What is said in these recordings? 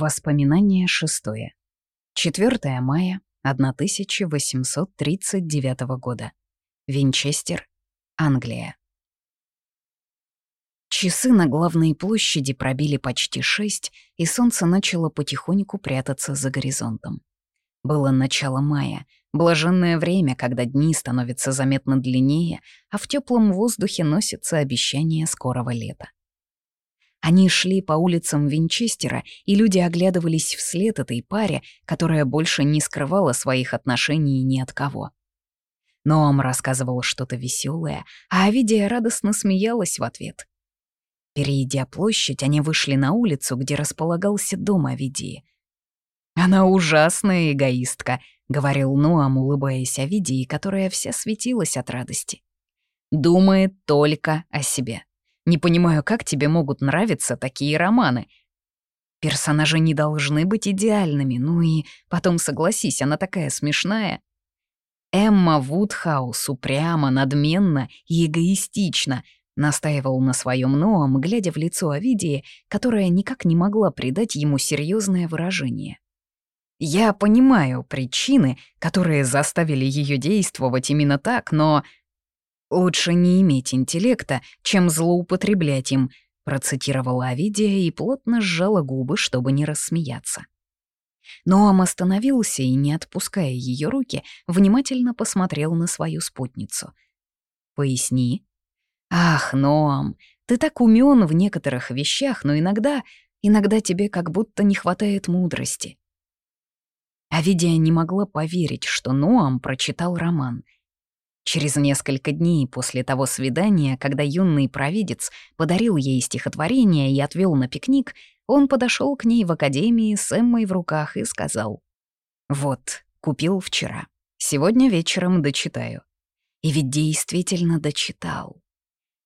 Воспоминание шестое. 4 мая 1839 года. Винчестер, Англия. Часы на главной площади пробили почти шесть, и солнце начало потихоньку прятаться за горизонтом. Было начало мая, блаженное время, когда дни становятся заметно длиннее, а в теплом воздухе носится обещание скорого лета. Они шли по улицам Винчестера, и люди оглядывались вслед этой паре, которая больше не скрывала своих отношений ни от кого. Ноам рассказывал что-то веселое, а Авидия радостно смеялась в ответ. Перейдя площадь, они вышли на улицу, где располагался дом Авидии. «Она ужасная эгоистка», — говорил Ноам, улыбаясь Авидии, которая вся светилась от радости. «Думает только о себе». Не понимаю, как тебе могут нравиться такие романы. Персонажи не должны быть идеальными, ну и потом согласись, она такая смешная. Эмма Вудхаус упрямо, надменно и эгоистично настаивал на своем Ноам, глядя в лицо Овидии, которая никак не могла придать ему серьезное выражение. Я понимаю причины, которые заставили ее действовать именно так, но «Лучше не иметь интеллекта, чем злоупотреблять им», процитировала Авидия и плотно сжала губы, чтобы не рассмеяться. Ноам остановился и, не отпуская ее руки, внимательно посмотрел на свою спутницу. «Поясни». «Ах, Ноам, ты так умен в некоторых вещах, но иногда, иногда тебе как будто не хватает мудрости». Авидия не могла поверить, что Ноам прочитал роман — Через несколько дней после того свидания, когда юный провидец подарил ей стихотворение и отвел на пикник, он подошел к ней в академии с Эммой в руках и сказал «Вот, купил вчера. Сегодня вечером дочитаю». И ведь действительно дочитал.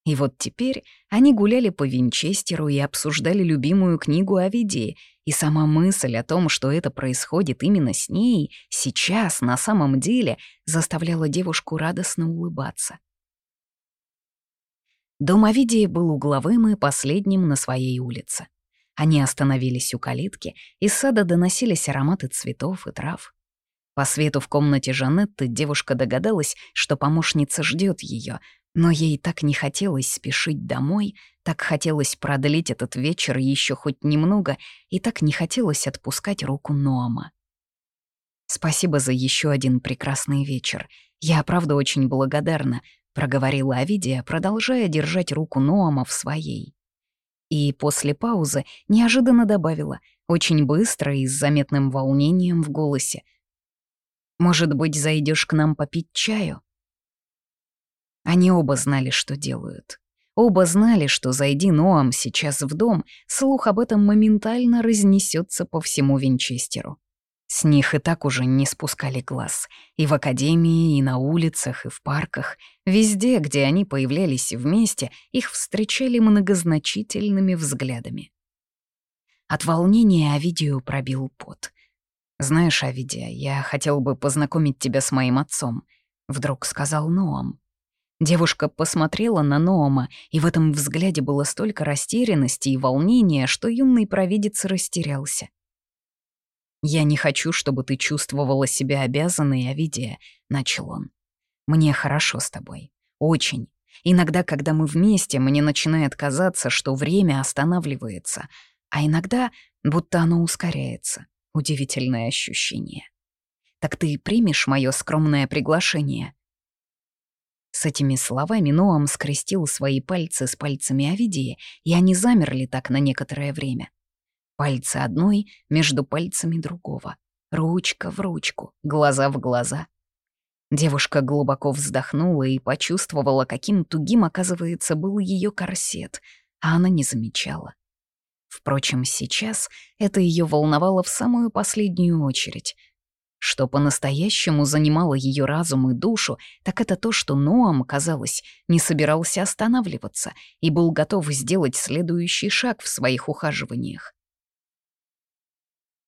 И вот теперь они гуляли по Винчестеру и обсуждали любимую книгу о виде, и сама мысль о том, что это происходит именно с ней, сейчас, на самом деле, заставляла девушку радостно улыбаться. Дом Овидии был угловым и последним на своей улице. Они остановились у калитки, из сада доносились ароматы цветов и трав. По свету в комнате Жанетты девушка догадалась, что помощница ждет ее, но ей так не хотелось спешить домой, так хотелось продлить этот вечер еще хоть немного, и так не хотелось отпускать руку Ноама. «Спасибо за еще один прекрасный вечер. Я, правда, очень благодарна», — проговорила Авидия, продолжая держать руку Ноама в своей. И после паузы неожиданно добавила, очень быстро и с заметным волнением в голосе. «Может быть, зайдешь к нам попить чаю?» Они оба знали, что делают. Оба знали, что зайди Ноам сейчас в дом, слух об этом моментально разнесется по всему Винчестеру. С них и так уже не спускали глаз. И в академии, и на улицах, и в парках. Везде, где они появлялись вместе, их встречали многозначительными взглядами. От волнения Авидию пробил пот. «Знаешь, Авидия, я хотел бы познакомить тебя с моим отцом», — вдруг сказал Ноам. Девушка посмотрела на Ноама, и в этом взгляде было столько растерянности и волнения, что юный провидец растерялся. «Я не хочу, чтобы ты чувствовала себя обязанной, Авидия», — начал он. «Мне хорошо с тобой. Очень. Иногда, когда мы вместе, мне начинает казаться, что время останавливается, а иногда будто оно ускоряется. Удивительное ощущение. Так ты примешь мое скромное приглашение?» С этими словами Ноам скрестил свои пальцы с пальцами Овидии, и они замерли так на некоторое время. Пальцы одной между пальцами другого. Ручка в ручку, глаза в глаза. Девушка глубоко вздохнула и почувствовала, каким тугим, оказывается, был ее корсет, а она не замечала. Впрочем, сейчас это ее волновало в самую последнюю очередь — что по-настоящему занимало ее разум и душу, так это то, что Ноам, казалось, не собирался останавливаться и был готов сделать следующий шаг в своих ухаживаниях.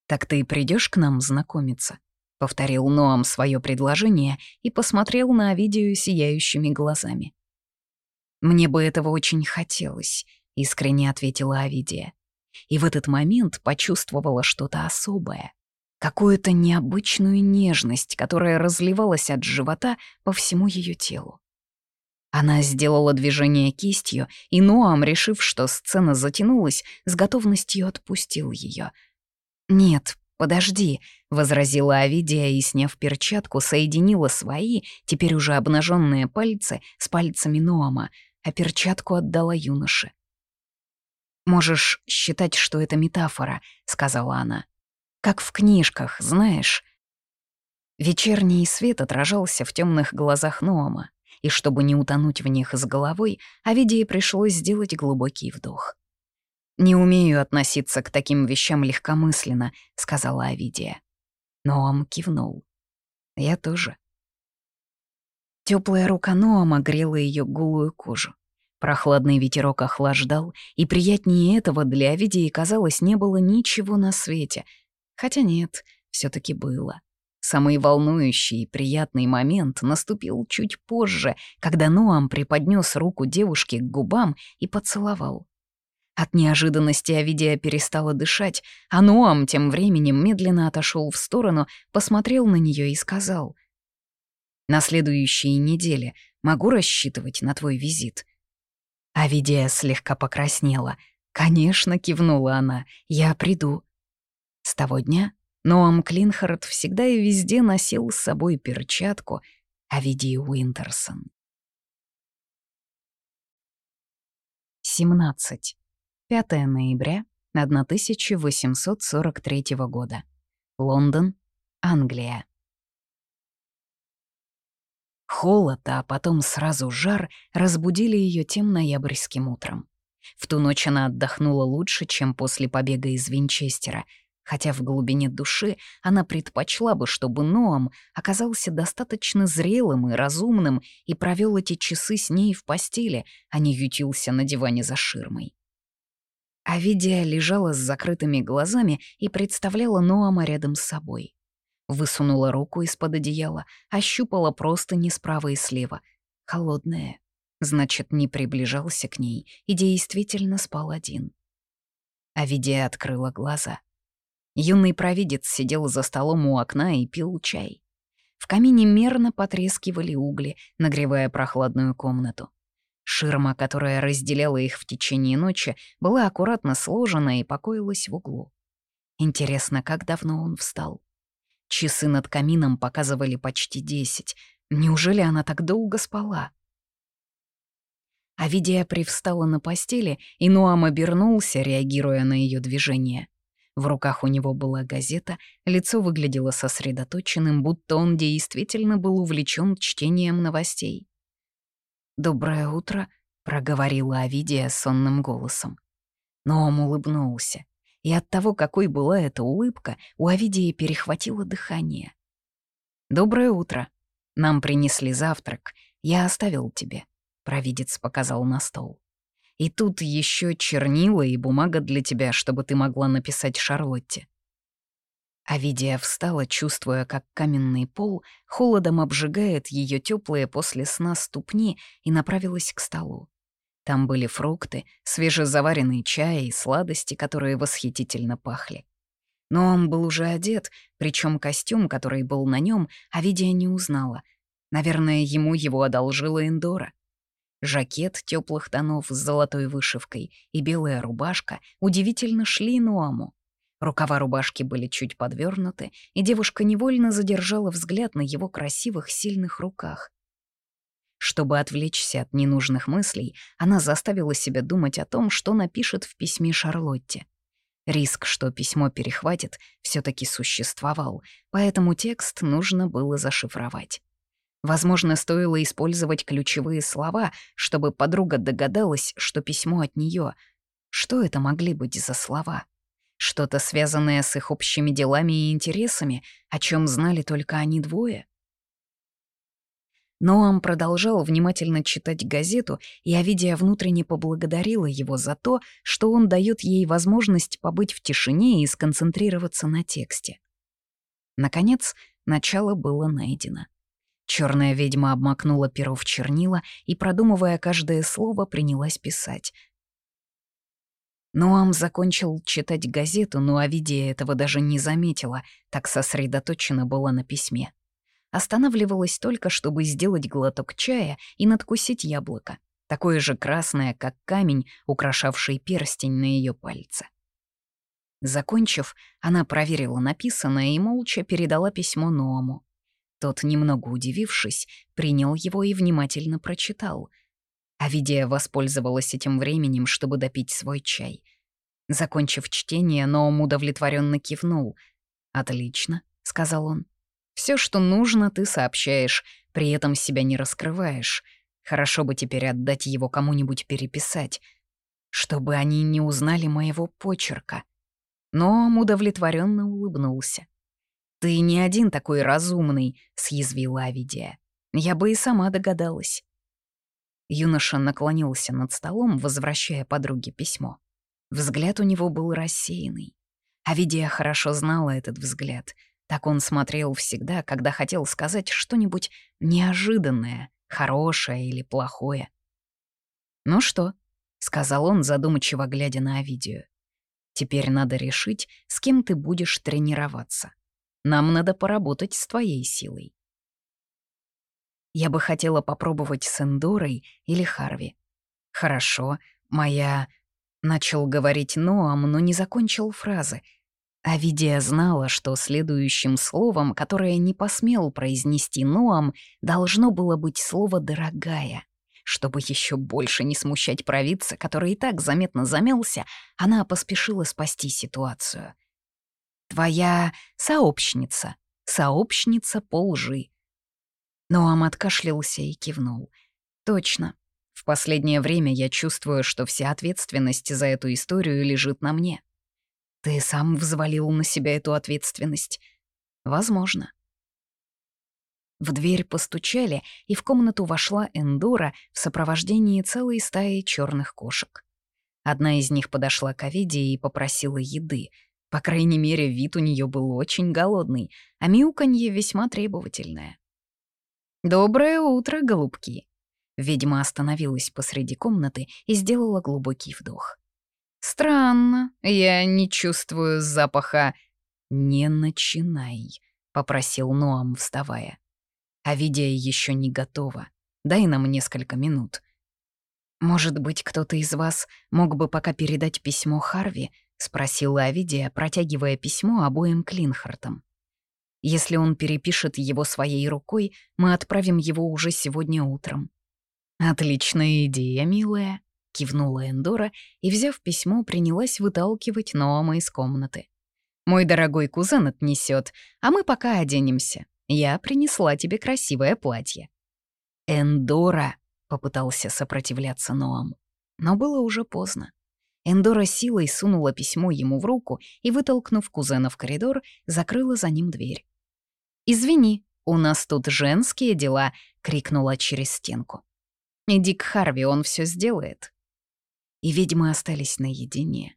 «Так ты придешь к нам знакомиться?» — повторил Ноам свое предложение и посмотрел на Овидию сияющими глазами. «Мне бы этого очень хотелось», — искренне ответила Овидия. И в этот момент почувствовала что-то особое. Какую-то необычную нежность, которая разливалась от живота по всему ее телу. Она сделала движение кистью, и Ноам, решив, что сцена затянулась, с готовностью отпустил ее. «Нет, подожди», — возразила Авидия и, сняв перчатку, соединила свои, теперь уже обнаженные пальцы, с пальцами Ноама, а перчатку отдала юноше. «Можешь считать, что это метафора», — сказала она. «Как в книжках, знаешь». Вечерний свет отражался в темных глазах Ноама и чтобы не утонуть в них с головой, Авидии пришлось сделать глубокий вдох. «Не умею относиться к таким вещам легкомысленно», — сказала Авидия. Ноам кивнул. «Я тоже». Теплая рука Ноама грела ее голую кожу. Прохладный ветерок охлаждал, и приятнее этого для Авидии, казалось, не было ничего на свете. Хотя нет, все таки было. Самый волнующий и приятный момент наступил чуть позже, когда Ноам преподнес руку девушке к губам и поцеловал. От неожиданности Авидия перестала дышать, а Ноам тем временем медленно отошел в сторону, посмотрел на нее и сказал. «На следующей неделе могу рассчитывать на твой визит?» Авидия слегка покраснела. «Конечно», — кивнула она, — «я приду». С того дня Ноам Клинхард всегда и везде носил с собой перчатку Авидии Уинтерсон. 17. 5 ноября 1843 года. Лондон, Англия. Холод, а потом сразу жар разбудили ее тем ноябрьским утром. В ту ночь она отдохнула лучше, чем после побега из Винчестера — хотя в глубине души она предпочла бы, чтобы Ноам оказался достаточно зрелым и разумным и провел эти часы с ней в постели, а не ютился на диване за ширмой. Авидия лежала с закрытыми глазами и представляла Ноама рядом с собой. Высунула руку из-под одеяла, ощупала простыни справа и слева. Холодная. Значит, не приближался к ней и действительно спал один. Авидия открыла глаза — Юный провидец сидел за столом у окна и пил чай. В камине мерно потрескивали угли, нагревая прохладную комнату. Ширма, которая разделяла их в течение ночи, была аккуратно сложена и покоилась в углу. Интересно, как давно он встал? Часы над камином показывали почти десять. Неужели она так долго спала? Авидия привстала на постели, и Нуам обернулся, реагируя на ее движение. В руках у него была газета, лицо выглядело сосредоточенным, будто он действительно был увлечен чтением новостей. «Доброе утро», — проговорила Авидия сонным голосом. Но он улыбнулся, и от того, какой была эта улыбка, у Авидии перехватило дыхание. «Доброе утро. Нам принесли завтрак. Я оставил тебе», — провидец показал на стол. И тут еще чернила и бумага для тебя, чтобы ты могла написать Шарлотте». Авидия встала, чувствуя, как каменный пол холодом обжигает ее теплые после сна ступни, и направилась к столу. Там были фрукты, свежезаваренный чай и сладости, которые восхитительно пахли. Но он был уже одет, причем костюм, который был на нем, Авидия не узнала. Наверное, ему его одолжила Эндора. Жакет теплых тонов с золотой вышивкой и белая рубашка удивительно шли Нуаму. Рукава рубашки были чуть подвернуты, и девушка невольно задержала взгляд на его красивых, сильных руках. Чтобы отвлечься от ненужных мыслей, она заставила себя думать о том, что напишет в письме Шарлотте. Риск, что письмо перехватит, все таки существовал, поэтому текст нужно было зашифровать. Возможно, стоило использовать ключевые слова, чтобы подруга догадалась, что письмо от нее. Что это могли быть за слова? Что-то связанное с их общими делами и интересами, о чем знали только они двое? Ноам продолжал внимательно читать газету, и Авидия внутренне поблагодарила его за то, что он дает ей возможность побыть в тишине и сконцентрироваться на тексте. Наконец, начало было найдено. Черная ведьма обмакнула перо в чернила и, продумывая каждое слово, принялась писать. Ноам закончил читать газету, но Авидия этого даже не заметила, так сосредоточена была на письме. Останавливалась только, чтобы сделать глоток чая и надкусить яблоко, такое же красное, как камень, украшавший перстень на ее пальце. Закончив, она проверила написанное и молча передала письмо Ноаму. Тот, немного удивившись, принял его и внимательно прочитал — Авидия воспользовалась этим временем, чтобы допить свой чай. Закончив чтение, Ноум удовлетворенно кивнул. «Отлично», — сказал он. Все, что нужно, ты сообщаешь, при этом себя не раскрываешь. Хорошо бы теперь отдать его кому-нибудь переписать, чтобы они не узнали моего почерка». Но удовлетворенно улыбнулся. «Ты не один такой разумный», — съязвила Авидия. «Я бы и сама догадалась». Юноша наклонился над столом, возвращая подруге письмо. Взгляд у него был рассеянный. А Видия хорошо знала этот взгляд. Так он смотрел всегда, когда хотел сказать что-нибудь неожиданное, хорошее или плохое. «Ну что?» — сказал он, задумчиво глядя на Овидию. «Теперь надо решить, с кем ты будешь тренироваться. Нам надо поработать с твоей силой. Я бы хотела попробовать с Эндорой или Харви. Хорошо, моя... Начал говорить Ноам, но не закончил фразы. Авидия знала, что следующим словом, которое не посмел произнести Ноам, должно было быть слово «дорогая». Чтобы еще больше не смущать провидца, который и так заметно замялся, она поспешила спасти ситуацию. «Твоя сообщница, сообщница по лжи», Ноам откашлялся и кивнул. «Точно. В последнее время я чувствую, что вся ответственность за эту историю лежит на мне. Ты сам взвалил на себя эту ответственность. Возможно». В дверь постучали, и в комнату вошла Эндора в сопровождении целой стаи черных кошек. Одна из них подошла к Авиде и попросила еды. По крайней мере, вид у нее был очень голодный, а мяуканье весьма требовательное. «Доброе утро, голубки!» Ведьма остановилась посреди комнаты и сделала глубокий вдох. «Странно, я не чувствую запаха...» «Не начинай», — попросил Ноам, вставая. «Авидия еще не готова. Дай нам несколько минут». «Может быть, кто-то из вас мог бы пока передать письмо Харви?» — спросила Авидия, протягивая письмо обоим Клинхартам. Если он перепишет его своей рукой, мы отправим его уже сегодня утром». «Отличная идея, милая», — кивнула Эндора и, взяв письмо, принялась выталкивать Ноама из комнаты. «Мой дорогой кузен отнесет, а мы пока оденемся. Я принесла тебе красивое платье». «Эндора», — попытался сопротивляться Ноам. Но было уже поздно. Эндора силой сунула письмо ему в руку и, вытолкнув кузена в коридор, закрыла за ним дверь. «Извини, у нас тут женские дела», — крикнула через стенку. «Иди к Харви, он все сделает». И ведьмы остались наедине.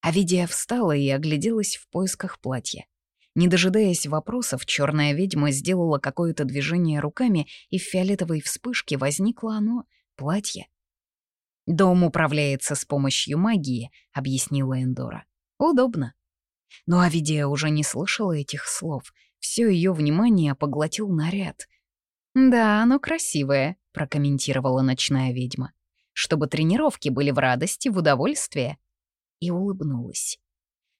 Авидия встала и огляделась в поисках платья. Не дожидаясь вопросов, черная ведьма сделала какое-то движение руками, и в фиолетовой вспышке возникло оно — платье. «Дом управляется с помощью магии», — объяснила Эндора. «Удобно». Но Авидия уже не слышала этих слов. Все ее внимание поглотил наряд. «Да, оно красивое», — прокомментировала ночная ведьма. «Чтобы тренировки были в радости, в удовольствие». И улыбнулась.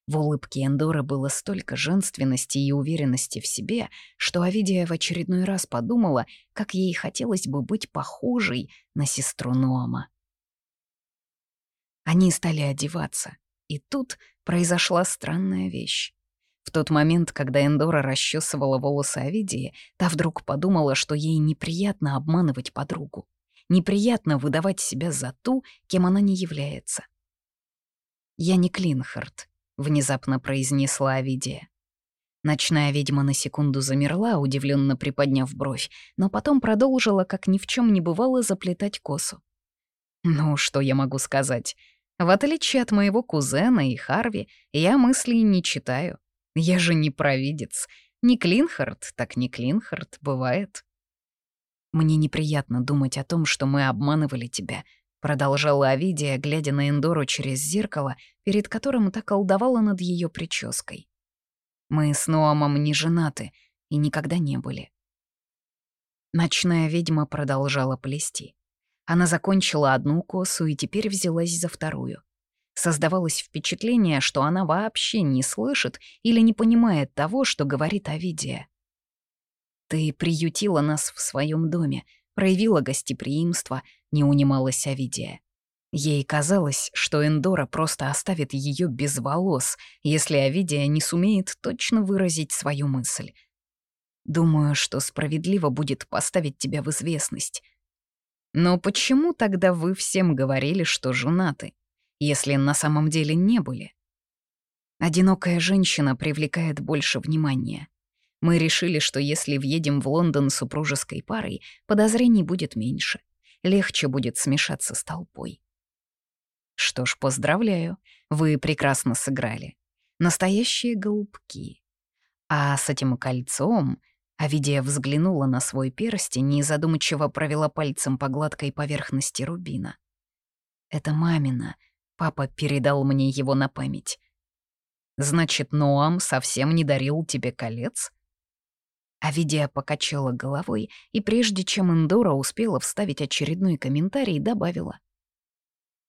В улыбке Эндоры было столько женственности и уверенности в себе, что Авидия в очередной раз подумала, как ей хотелось бы быть похожей на сестру Ноама. Они стали одеваться, и тут произошла странная вещь. В тот момент, когда Эндора расчесывала волосы Овидии, та вдруг подумала, что ей неприятно обманывать подругу. Неприятно выдавать себя за ту, кем она не является. «Я не Клинхард», — внезапно произнесла Овидия. Ночная ведьма на секунду замерла, удивленно приподняв бровь, но потом продолжила, как ни в чем не бывало, заплетать косу. «Ну, что я могу сказать? В отличие от моего кузена и Харви, я мыслей не читаю. Я же не провидец. Не Клинхард, так не Клинхард, бывает. Мне неприятно думать о том, что мы обманывали тебя, продолжала Авидия, глядя на Эндору через зеркало, перед которым так колдовала над ее прической. «Мы с Ноамом не женаты и никогда не были». Ночная ведьма продолжала плести. Она закончила одну косу и теперь взялась за вторую. Создавалось впечатление, что она вообще не слышит или не понимает того, что говорит Авидия. «Ты приютила нас в своем доме, проявила гостеприимство», — не унималась Авидия. Ей казалось, что Эндора просто оставит ее без волос, если Авидия не сумеет точно выразить свою мысль. «Думаю, что справедливо будет поставить тебя в известность». «Но почему тогда вы всем говорили, что женаты?» если на самом деле не были. Одинокая женщина привлекает больше внимания. Мы решили, что если въедем в Лондон супружеской парой, подозрений будет меньше. Легче будет смешаться с толпой. Что ж, поздравляю, вы прекрасно сыграли. Настоящие голубки. А с этим кольцом... Авидия взглянула на свой перстень и задумчиво провела пальцем по гладкой поверхности рубина. «Это мамина», Папа передал мне его на память. Значит, Ноам совсем не дарил тебе колец? Авидия покачала головой, и прежде чем Эндора успела вставить очередной комментарий, добавила.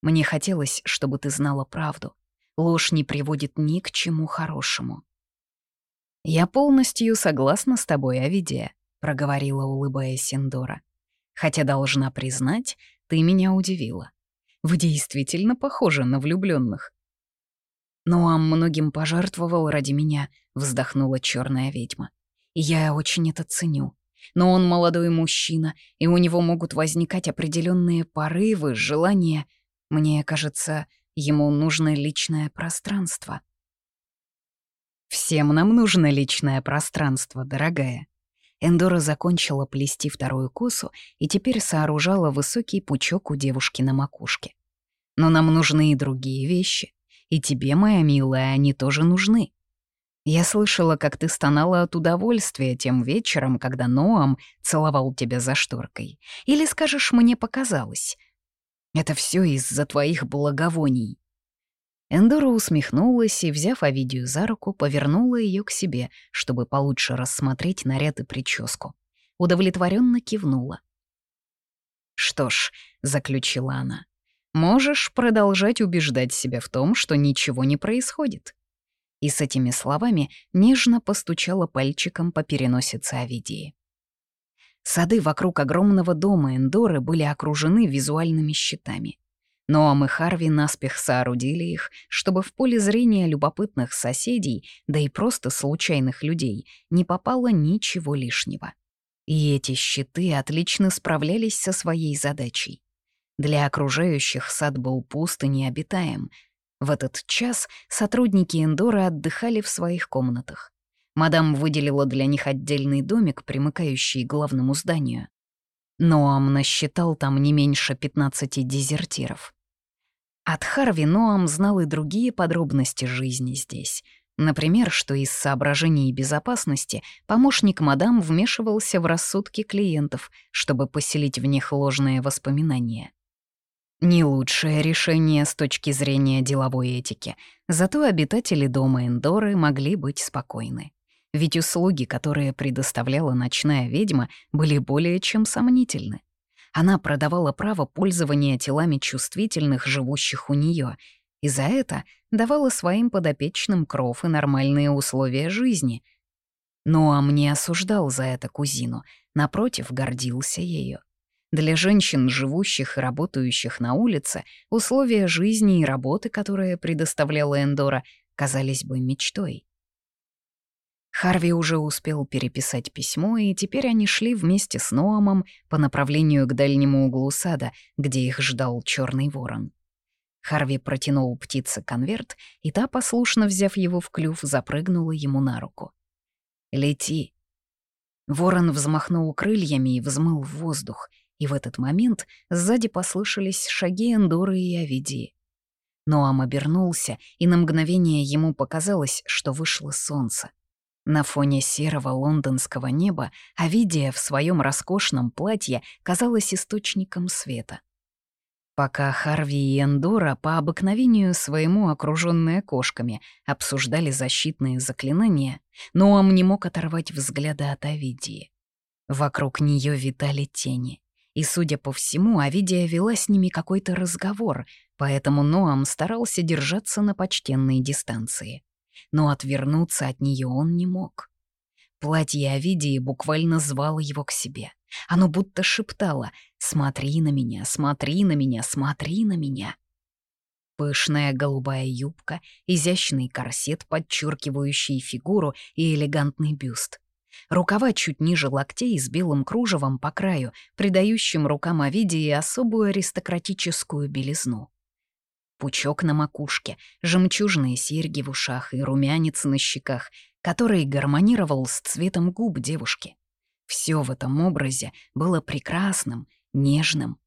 «Мне хотелось, чтобы ты знала правду. Ложь не приводит ни к чему хорошему». «Я полностью согласна с тобой, Авидия», — проговорила, улыбаясь Эндора. «Хотя, должна признать, ты меня удивила. Вы действительно похожи на влюбленных. «Ноам многим пожертвовал ради меня», — вздохнула черная ведьма. «И я очень это ценю. Но он молодой мужчина, и у него могут возникать определенные порывы, желания. Мне кажется, ему нужно личное пространство». «Всем нам нужно личное пространство, дорогая». Эндора закончила плести вторую косу и теперь сооружала высокий пучок у девушки на макушке. Но нам нужны и другие вещи. И тебе, моя милая, они тоже нужны. Я слышала, как ты стонала от удовольствия тем вечером, когда Ноам целовал тебя за шторкой. Или скажешь, мне показалось. Это все из-за твоих благовоний. Эндора усмехнулась и, взяв Овидию за руку, повернула ее к себе, чтобы получше рассмотреть наряд и прическу. Удовлетворенно кивнула. «Что ж», — заключила она, Можешь продолжать убеждать себя в том, что ничего не происходит. И с этими словами нежно постучала пальчиком по переносице Авидии. Сады вокруг огромного дома Эндоры были окружены визуальными щитами. Ноам и Харви наспех соорудили их, чтобы в поле зрения любопытных соседей, да и просто случайных людей, не попало ничего лишнего. И эти щиты отлично справлялись со своей задачей. Для окружающих сад был пуст и необитаем. В этот час сотрудники Эндоры отдыхали в своих комнатах. Мадам выделила для них отдельный домик, примыкающий к главному зданию. Ноам насчитал там не меньше 15 дезертиров. От Харви Ноам знал и другие подробности жизни здесь. Например, что из соображений безопасности помощник мадам вмешивался в рассудки клиентов, чтобы поселить в них ложные воспоминания. Не лучшее решение с точки зрения деловой этики, зато обитатели дома Эндоры могли быть спокойны. Ведь услуги, которые предоставляла ночная ведьма, были более чем сомнительны. Она продавала право пользования телами чувствительных, живущих у нее, и за это давала своим подопечным кров и нормальные условия жизни. Но Ам не осуждал за это кузину, напротив, гордился ею. Для женщин, живущих и работающих на улице, условия жизни и работы, которые предоставляла Эндора, казались бы мечтой. Харви уже успел переписать письмо, и теперь они шли вместе с Ноамом по направлению к дальнему углу сада, где их ждал черный ворон. Харви протянул птице конверт, и та, послушно взяв его в клюв, запрыгнула ему на руку. «Лети». Ворон взмахнул крыльями и взмыл в воздух — и в этот момент сзади послышались шаги Эндоры и Авидии. Ноам обернулся, и на мгновение ему показалось, что вышло солнце. На фоне серого лондонского неба Авидия в своем роскошном платье казалась источником света. Пока Харви и Эндора по обыкновению своему окруженные кошками обсуждали защитные заклинания, Ноам не мог оторвать взгляда от Авидии. Вокруг нее витали тени, и, судя по всему, Авидия вела с ними какой-то разговор, поэтому Ноам старался держаться на почтенной дистанции. Но отвернуться от нее он не мог. Платье Авидии буквально звало его к себе — оно будто шептало «Смотри на меня, смотри на меня, смотри на меня». Пышная голубая юбка, изящный корсет, подчеркивающий фигуру и элегантный бюст. Рукава чуть ниже локтей с белым кружевом по краю, придающим рукам Овидии особую аристократическую белизну. Пучок на макушке, жемчужные серьги в ушах и румянец на щеках, который гармонировал с цветом губ девушки. Все в этом образе было прекрасным, нежным.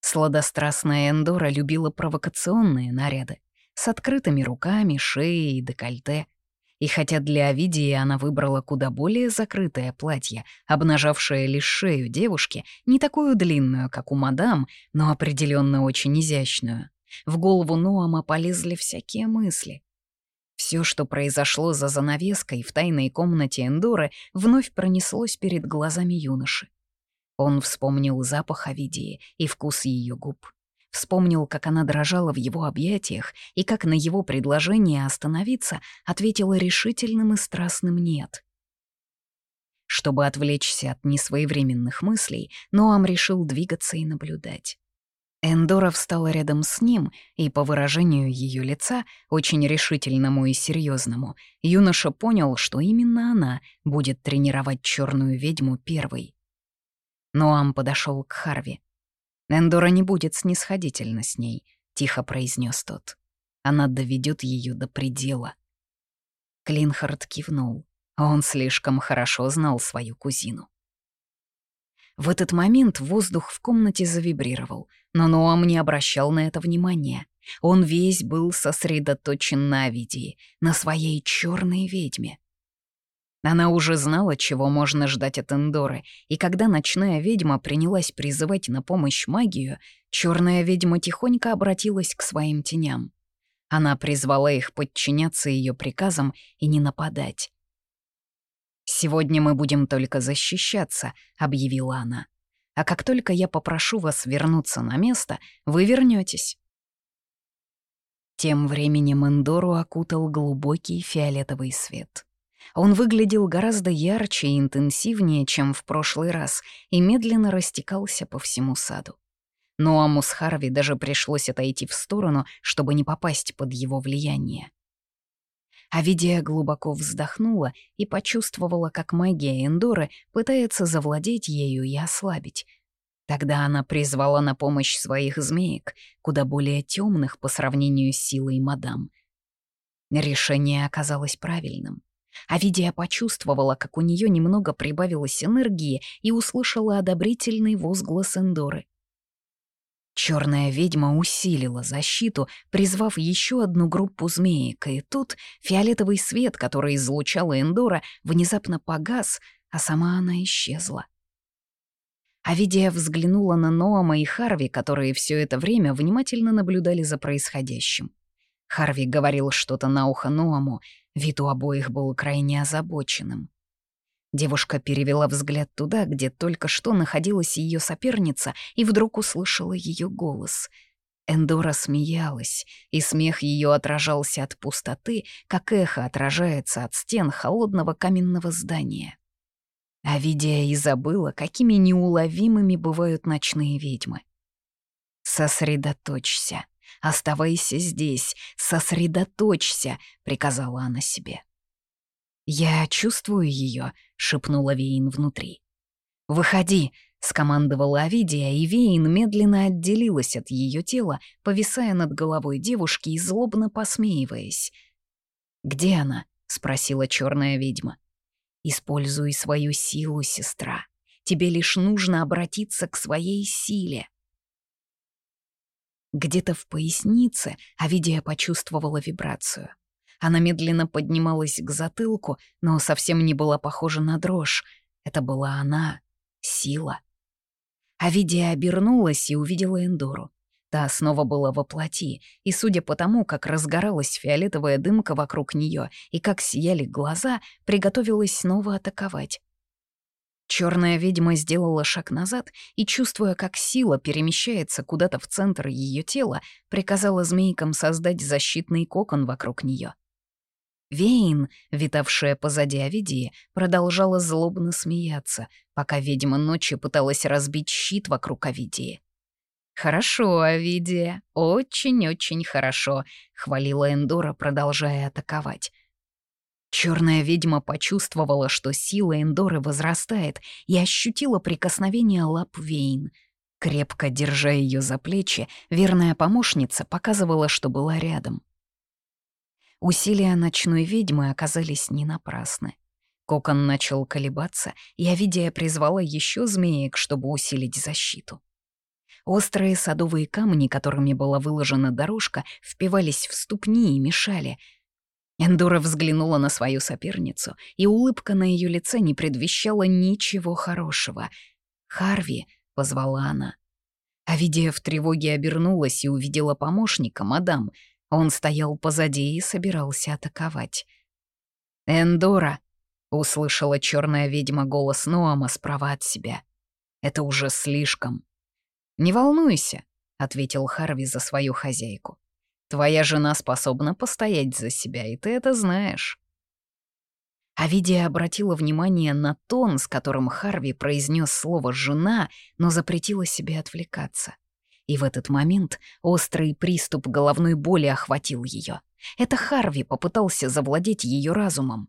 Сладострастная Эндора любила провокационные наряды с открытыми руками, шеей и декольте. И хотя для Овидии она выбрала куда более закрытое платье, обнажавшее лишь шею девушки, не такую длинную, как у мадам, но определенно очень изящную, в голову Ноама полезли всякие мысли. Все, что произошло за занавеской в тайной комнате Эндоры, вновь пронеслось перед глазами юноши. Он вспомнил запах Овидии и вкус ее губ. Вспомнил, как она дрожала в его объятиях и как на его предложение остановиться ответила решительным и страстным «нет». Чтобы отвлечься от несвоевременных мыслей, Ноам решил двигаться и наблюдать. Эндора встала рядом с ним, и по выражению ее лица, очень решительному и серьезному, юноша понял, что именно она будет тренировать черную ведьму первой. Ноам подошел к Харви. Эндора не будет снисходительна с ней, тихо произнес тот. Она доведет ее до предела. Клинхард кивнул. Он слишком хорошо знал свою кузину. В этот момент воздух в комнате завибрировал, но Ноам не обращал на это внимания. Он весь был сосредоточен на Авидии, на своей черной ведьме. Она уже знала, чего можно ждать от Эндоры, и когда ночная ведьма принялась призывать на помощь магию, черная ведьма тихонько обратилась к своим теням. Она призвала их подчиняться ее приказам и не нападать. «Сегодня мы будем только защищаться», — объявила она. «А как только я попрошу вас вернуться на место, вы вернетесь. Тем временем Эндору окутал глубокий фиолетовый свет. Он выглядел гораздо ярче и интенсивнее, чем в прошлый раз, и медленно растекался по всему саду. Но Амус Харви даже пришлось отойти в сторону, чтобы не попасть под его влияние. Авидия глубоко вздохнула и почувствовала, как магия Эндоры пытается завладеть ею и ослабить. Тогда она призвала на помощь своих змеек, куда более темных по сравнению с силой мадам. Решение оказалось правильным. Авидия почувствовала, как у нее немного прибавилось энергии и услышала одобрительный возглас Эндоры. Черная ведьма усилила защиту, призвав еще одну группу змеек, и тут фиолетовый свет, который излучала Эндора, внезапно погас, а сама она исчезла. Авидия взглянула на Ноама и Харви, которые все это время внимательно наблюдали за происходящим. Харви говорил что-то на ухо Ноаму, вид у обоих был крайне озабоченным. Девушка перевела взгляд туда, где только что находилась ее соперница, и вдруг услышала ее голос. Эндора смеялась, и смех ее отражался от пустоты, как эхо отражается от стен холодного каменного здания. А видя и забыла, какими неуловимыми бывают ночные ведьмы. «Сосредоточься, оставайся здесь, сосредоточься», — приказала она себе. «Я чувствую ее», — шепнула Вейн внутри. «Выходи», — скомандовала Авидия, и Вейн медленно отделилась от ее тела, повисая над головой девушки и злобно посмеиваясь. «Где она?» — спросила черная ведьма. «Используй свою силу, сестра. Тебе лишь нужно обратиться к своей силе». Где-то в пояснице Авидия почувствовала вибрацию. Она медленно поднималась к затылку, но совсем не была похожа на дрожь. Это была она, сила. Авидия обернулась и увидела Эндору. Та снова была во плоти, и судя по тому, как разгоралась фиолетовая дымка вокруг нее и как сияли глаза, приготовилась снова атаковать. Черная ведьма сделала шаг назад и, чувствуя, как сила перемещается куда-то в центр ее тела, приказала змейкам создать защитный кокон вокруг нее. Вейн, витавшая позади Авидии, продолжала злобно смеяться, пока ведьма ночи пыталась разбить щит вокруг Авидии. «Хорошо, Авидия, очень-очень хорошо», — хвалила Эндора, продолжая атаковать. Черная ведьма почувствовала, что сила Эндоры возрастает, и ощутила прикосновение лап Вейн. Крепко держа ее за плечи, верная помощница показывала, что была рядом. Усилия ночной ведьмы оказались не напрасны. Кокон начал колебаться, и Авидия призвала еще змеек, чтобы усилить защиту. Острые садовые камни, которыми была выложена дорожка, впивались в ступни и мешали — Эндора взглянула на свою соперницу, и улыбка на ее лице не предвещала ничего хорошего. «Харви», — позвала она. Авидия в тревоге обернулась и увидела помощника, мадам. Он стоял позади и собирался атаковать. «Эндора», — услышала черная ведьма голос Ноама справа от себя. «Это уже слишком». «Не волнуйся», — ответил Харви за свою хозяйку. Твоя жена способна постоять за себя, и ты это знаешь». Авидия обратила внимание на тон, с которым Харви произнес слово «жена», но запретила себе отвлекаться. И в этот момент острый приступ головной боли охватил ее. Это Харви попытался завладеть ее разумом.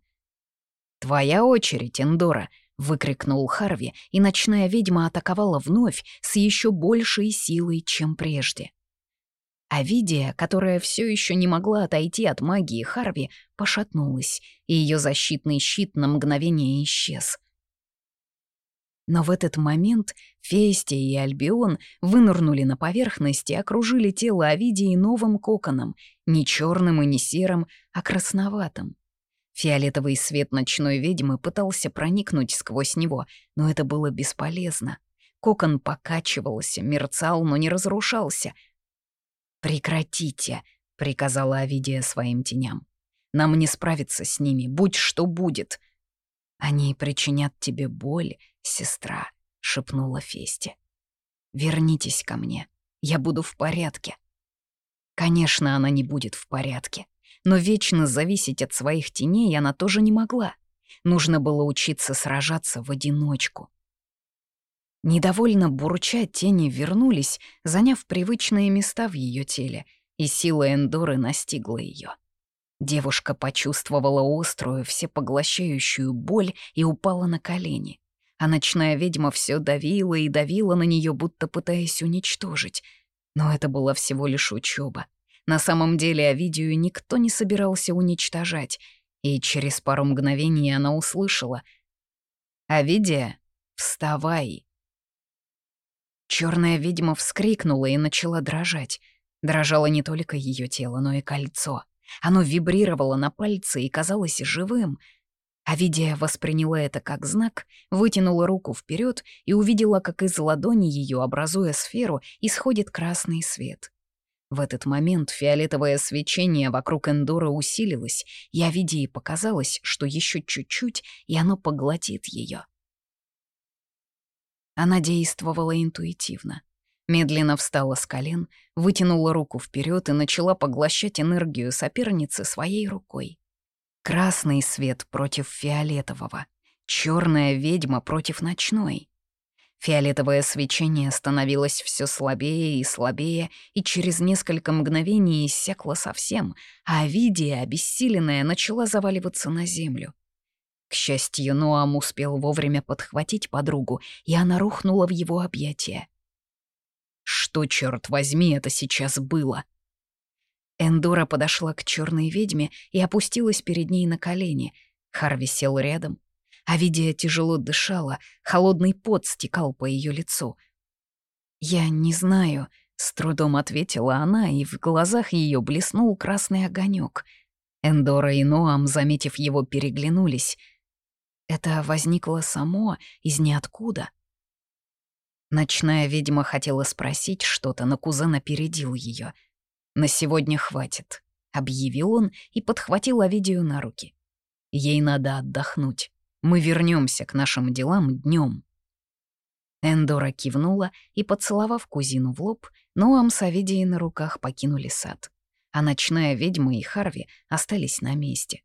«Твоя очередь, Эндора!» — выкрикнул Харви, и ночная ведьма атаковала вновь с еще большей силой, чем прежде. А Видия, которая все еще не могла отойти от магии Харви, пошатнулась, и ее защитный щит на мгновение исчез. Но в этот момент Фестия и Альбион вынырнули на поверхность и окружили тело Овидии новым коконом, не черным и не серым, а красноватым. Фиолетовый свет ночной ведьмы пытался проникнуть сквозь него, но это было бесполезно. Кокон покачивался, мерцал, но не разрушался — «Прекратите», — приказала Авидия своим теням. «Нам не справиться с ними, будь что будет». «Они причинят тебе боль, сестра», — шепнула Фесте. «Вернитесь ко мне, я буду в порядке». Конечно, она не будет в порядке, но вечно зависеть от своих теней она тоже не могла. Нужно было учиться сражаться в одиночку. Недовольно бурча, тени вернулись, заняв привычные места в ее теле, и сила Эндоры настигла ее. Девушка почувствовала острую, всепоглощающую боль и упала на колени. А ночная ведьма все давила и давила на нее, будто пытаясь уничтожить. Но это была всего лишь учеба. На самом деле Овидию никто не собирался уничтожать, и через пару мгновений она услышала «Овидия, вставай!» Черная ведьма вскрикнула и начала дрожать. Дрожало не только ее тело, но и кольцо. Оно вибрировало на пальце и казалось живым. Авидия восприняла это как знак, вытянула руку вперед и увидела, как из ладони ее, образуя сферу, исходит красный свет. В этот момент фиолетовое свечение вокруг Эндора усилилось, и Авидии показалось, что еще чуть-чуть, и оно поглотит ее. Она действовала интуитивно. Медленно встала с колен, вытянула руку вперед и начала поглощать энергию соперницы своей рукой. Красный свет против фиолетового, черная ведьма против ночной. Фиолетовое свечение становилось все слабее и слабее, и через несколько мгновений иссякло совсем, а Авидия, обессиленная, начала заваливаться на землю. К счастью, Ноам успел вовремя подхватить подругу, и она рухнула в его объятия. Что, черт возьми, это сейчас было? Эндора подошла к черной ведьме и опустилась перед ней на колени. Харви сел рядом. Авидия тяжело дышала, холодный пот стекал по ее лицу. «Я не знаю», — с трудом ответила она, и в глазах ее блеснул красный огонек. Эндора и Ноам, заметив его, переглянулись — это возникло само, из ниоткуда. Ночная ведьма хотела спросить что-то, но кузен опередил ее. «На сегодня хватит», — объявил он и подхватил Овидию на руки. «Ей надо отдохнуть. Мы вернемся к нашим делам днем. Эндора кивнула и, поцеловав кузину в лоб, Ноам с Овидией на руках покинули сад, а ночная ведьма и Харви остались на месте.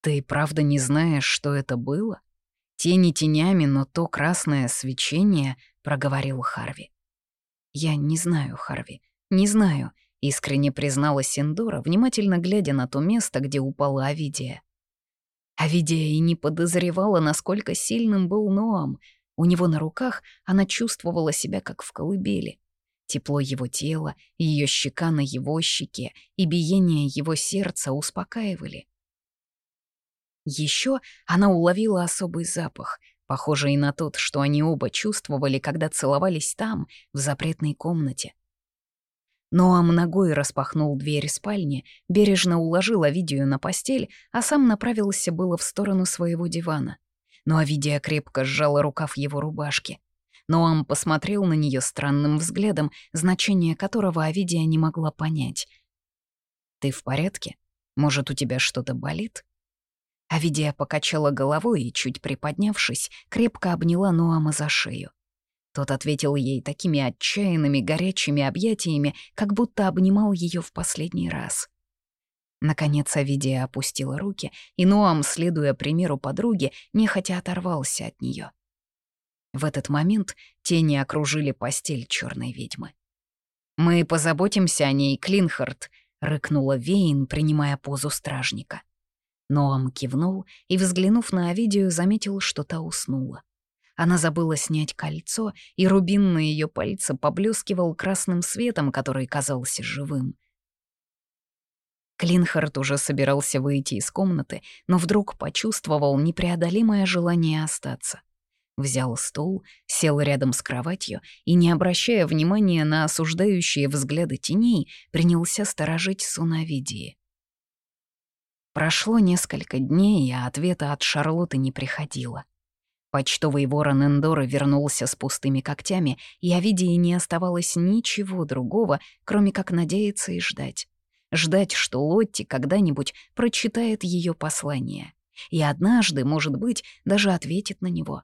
«Ты правда не знаешь, что это было?» «Тени тенями, но то красное свечение», — проговорил Харви. «Я не знаю, Харви, не знаю», — искренне призналась Синдора, внимательно глядя на то место, где упала Авидия. Авидия и не подозревала, насколько сильным был Ноам. У него на руках она чувствовала себя как в колыбели. Тепло его тела, ее щека на его щеке и биение его сердца успокаивали. Еще она уловила особый запах, похожий на тот, что они оба чувствовали, когда целовались там, в запретной комнате. Ноам ногой распахнул дверь спальни, бережно уложил Овидию на постель, а сам направился было в сторону своего дивана. Но Овидия крепко сжала рукав его рубашки. Ноам посмотрел на нее странным взглядом, значение которого Овидия не могла понять. «Ты в порядке? Может, у тебя что-то болит?» Авидия покачала головой и, чуть приподнявшись, крепко обняла Ноама за шею. Тот ответил ей такими отчаянными горячими объятиями, как будто обнимал ее в последний раз. Наконец Авидия опустила руки, и Ноам, следуя примеру подруги, нехотя оторвался от нее. В этот момент тени окружили постель черной ведьмы. «Мы позаботимся о ней, Клинхард», — рыкнула Вейн, принимая позу стражника. Ноам кивнул и, взглянув на Овидию, заметил, что та уснула. Она забыла снять кольцо, и рубин на ее пальце поблескивал красным светом, который казался живым. Клинхард уже собирался выйти из комнаты, но вдруг почувствовал непреодолимое желание остаться. Взял стул, сел рядом с кроватью и, не обращая внимания на осуждающие взгляды теней, принялся сторожить Сунавидии. Прошло несколько дней, а ответа от Шарлотты не приходило. Почтовый ворон Эндоры вернулся с пустыми когтями, и Овидии не оставалось ничего другого, кроме как надеяться и ждать. Ждать, что Лотти когда-нибудь прочитает ее послание. И однажды, может быть, даже ответит на него.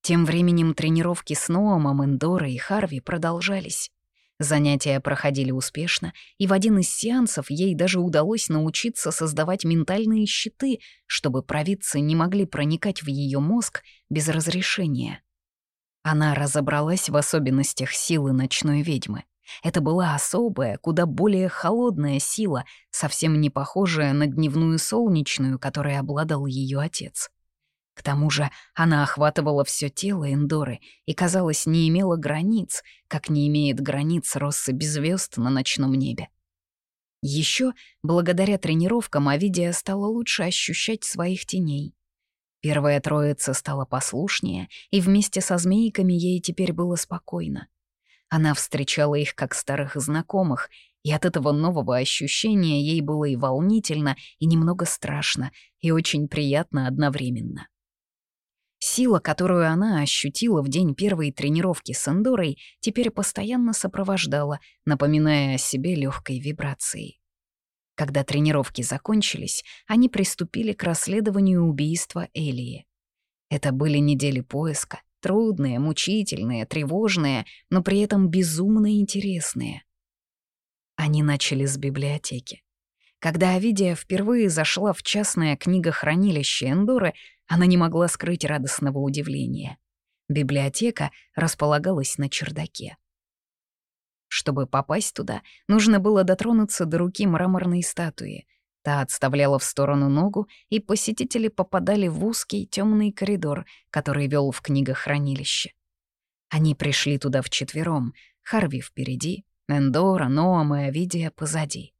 Тем временем тренировки с Ноамом, Эндорой и Харви продолжались. Занятия проходили успешно, и в один из сеансов ей даже удалось научиться создавать ментальные щиты, чтобы провидцы не могли проникать в ее мозг без разрешения. Она разобралась в особенностях силы ночной ведьмы. Это была особая, куда более холодная сила, совсем не похожая на дневную солнечную, которой обладал ее отец. К тому же она охватывала все тело Эндоры и, казалось, не имела границ, как не имеет границ россыпь звезд на ночном небе. Еще, благодаря тренировкам, Авидия стала лучше ощущать своих теней. Первая троица стала послушнее, и вместе со змейками ей теперь было спокойно. Она встречала их как старых знакомых, и от этого нового ощущения ей было и волнительно, и немного страшно, и очень приятно одновременно. Сила, которую она ощутила в день первой тренировки с Эндорой, теперь постоянно сопровождала, напоминая о себе легкой вибрацией. Когда тренировки закончились, они приступили к расследованию убийства Элии. Это были недели поиска, трудные, мучительные, тревожные, но при этом безумно интересные. Они начали с библиотеки. Когда Авидия впервые зашла в частное книгохранилище Эндоры, она не могла скрыть радостного удивления. Библиотека располагалась на чердаке. Чтобы попасть туда, нужно было дотронуться до руки мраморной статуи. Та отставляла в сторону ногу, и посетители попадали в узкий темный коридор, который вел в книгохранилище. Они пришли туда вчетвером, Харви впереди, Эндора, Ноам и Авидия позади.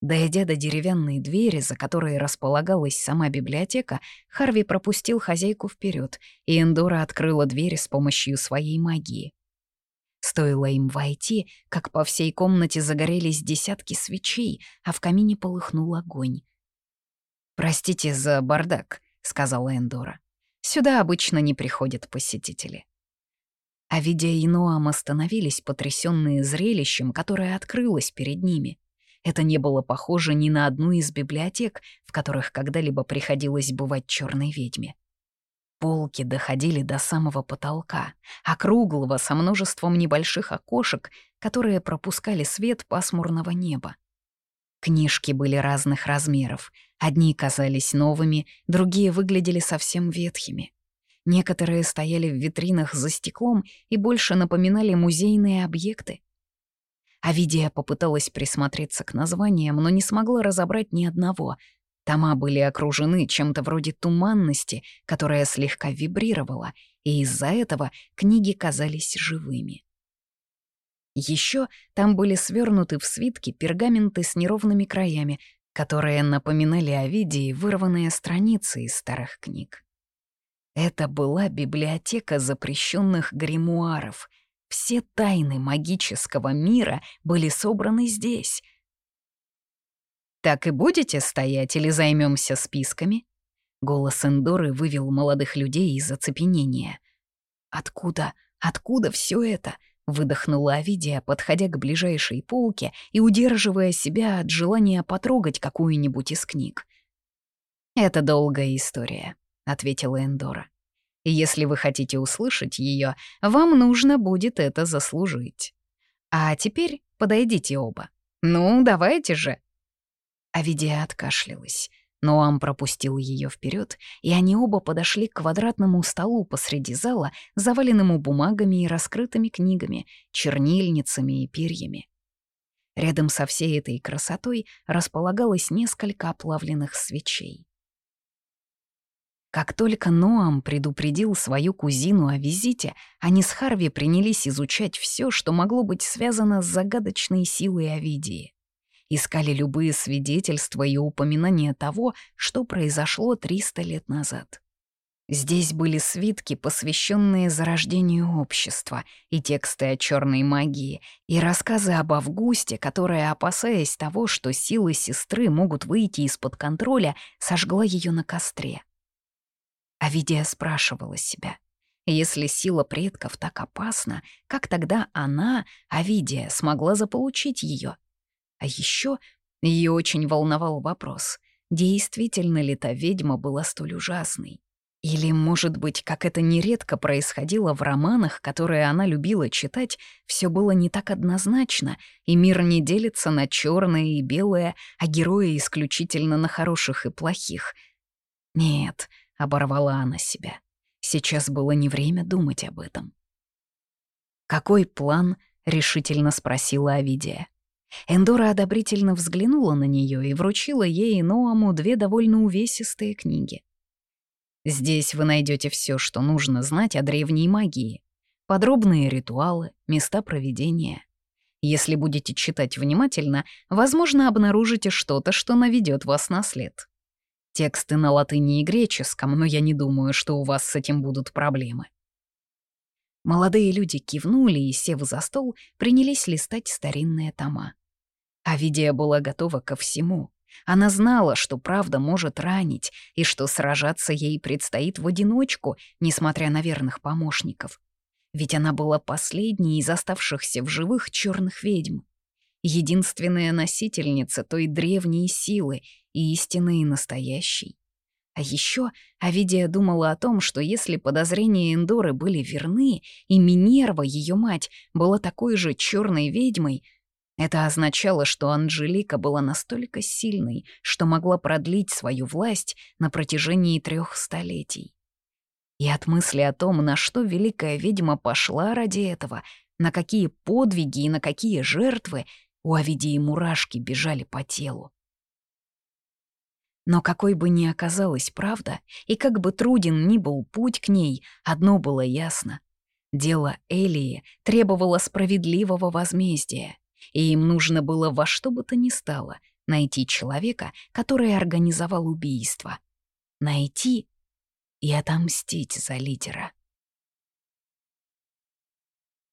Дойдя до деревянной двери, за которой располагалась сама библиотека, Харви пропустил хозяйку вперед, и Эндора открыла дверь с помощью своей магии. Стоило им войти, как по всей комнате загорелись десятки свечей, а в камине полыхнул огонь. «Простите за бардак», — сказала Эндора. «Сюда обычно не приходят посетители». Авидия и Ноам остановились, потрясенные зрелищем, которое открылось перед ними. Это не было похоже ни на одну из библиотек, в которых когда-либо приходилось бывать черной ведьме. Полки доходили до самого потолка, округлого, со множеством небольших окошек, которые пропускали свет пасмурного неба. Книжки были разных размеров. Одни казались новыми, другие выглядели совсем ветхими. Некоторые стояли в витринах за стеклом и больше напоминали музейные объекты. Авидия попыталась присмотреться к названиям, но не смогла разобрать ни одного. Тома были окружены чем-то вроде туманности, которая слегка вибрировала, и из-за этого книги казались живыми. Еще там были свернуты в свитки пергаменты с неровными краями, которые напоминали Овидии вырванные страницы из старых книг. Это была библиотека запрещенных гримуаров. Все тайны магического мира были собраны здесь. «Так и будете стоять или займемся списками?» Голос Эндоры вывел молодых людей из оцепенения. «Откуда, откуда все это?» Выдохнула Авидия, подходя к ближайшей полке и удерживая себя от желания потрогать какую-нибудь из книг. «Это долгая история», — ответила Эндора. «И если вы хотите услышать ее, вам нужно будет это заслужить. А теперь подойдите оба. Ну, давайте же». Авидия откашлялась. Ноам пропустил ее вперед, и они оба подошли к квадратному столу посреди зала, заваленному бумагами и раскрытыми книгами, чернильницами и перьями. Рядом со всей этой красотой располагалось несколько оплавленных свечей. Как только Ноам предупредил свою кузину о визите, они с Харви принялись изучать все, что могло быть связано с загадочной силой Овидии искали любые свидетельства и упоминания того, что произошло 300 лет назад. Здесь были свитки, посвященные зарождению общества, и тексты о черной магии, и рассказы об Августе, которая, опасаясь того, что силы сестры могут выйти из-под контроля, сожгла ее на костре. Авидия спрашивала себя, если сила предков так опасна, как тогда она, Авидия, смогла заполучить ее? А еще ее очень волновал вопрос, действительно ли та ведьма была столь ужасной. Или, может быть, как это нередко происходило в романах, которые она любила читать, все было не так однозначно, и мир не делится на черное и белое, а герои исключительно на хороших и плохих. Нет, оборвала она себя. Сейчас было не время думать об этом. «Какой план?» — решительно спросила Авидия. Эндора одобрительно взглянула на нее и вручила ей и Ноаму две довольно увесистые книги. Здесь вы найдете все, что нужно знать о древней магии. Подробные ритуалы, места проведения. Если будете читать внимательно, возможно, обнаружите что-то, что наведет вас на след. Тексты на латыни и греческом, но я не думаю, что у вас с этим будут проблемы. Молодые люди кивнули и, сев за стол, принялись листать старинные тома. Авидия была готова ко всему. Она знала, что правда может ранить, и что сражаться ей предстоит в одиночку, несмотря на верных помощников. Ведь она была последней из оставшихся в живых черных ведьм. Единственная носительница той древней силы, истинной и настоящей. А еще Авидия думала о том, что если подозрения Эндоры были верны, и Минерва, ее мать, была такой же черной ведьмой, это означало, что Анжелика была настолько сильной, что могла продлить свою власть на протяжении трех столетий. И от мысли о том, на что великая ведьма пошла ради этого, на какие подвиги и на какие жертвы, у Авидии мурашки бежали по телу. Но какой бы ни оказалась правда, и как бы труден ни был путь к ней, одно было ясно. Дело Элии требовало справедливого возмездия и им нужно было во что бы то ни стало найти человека, который организовал убийство. Найти и отомстить за лидера.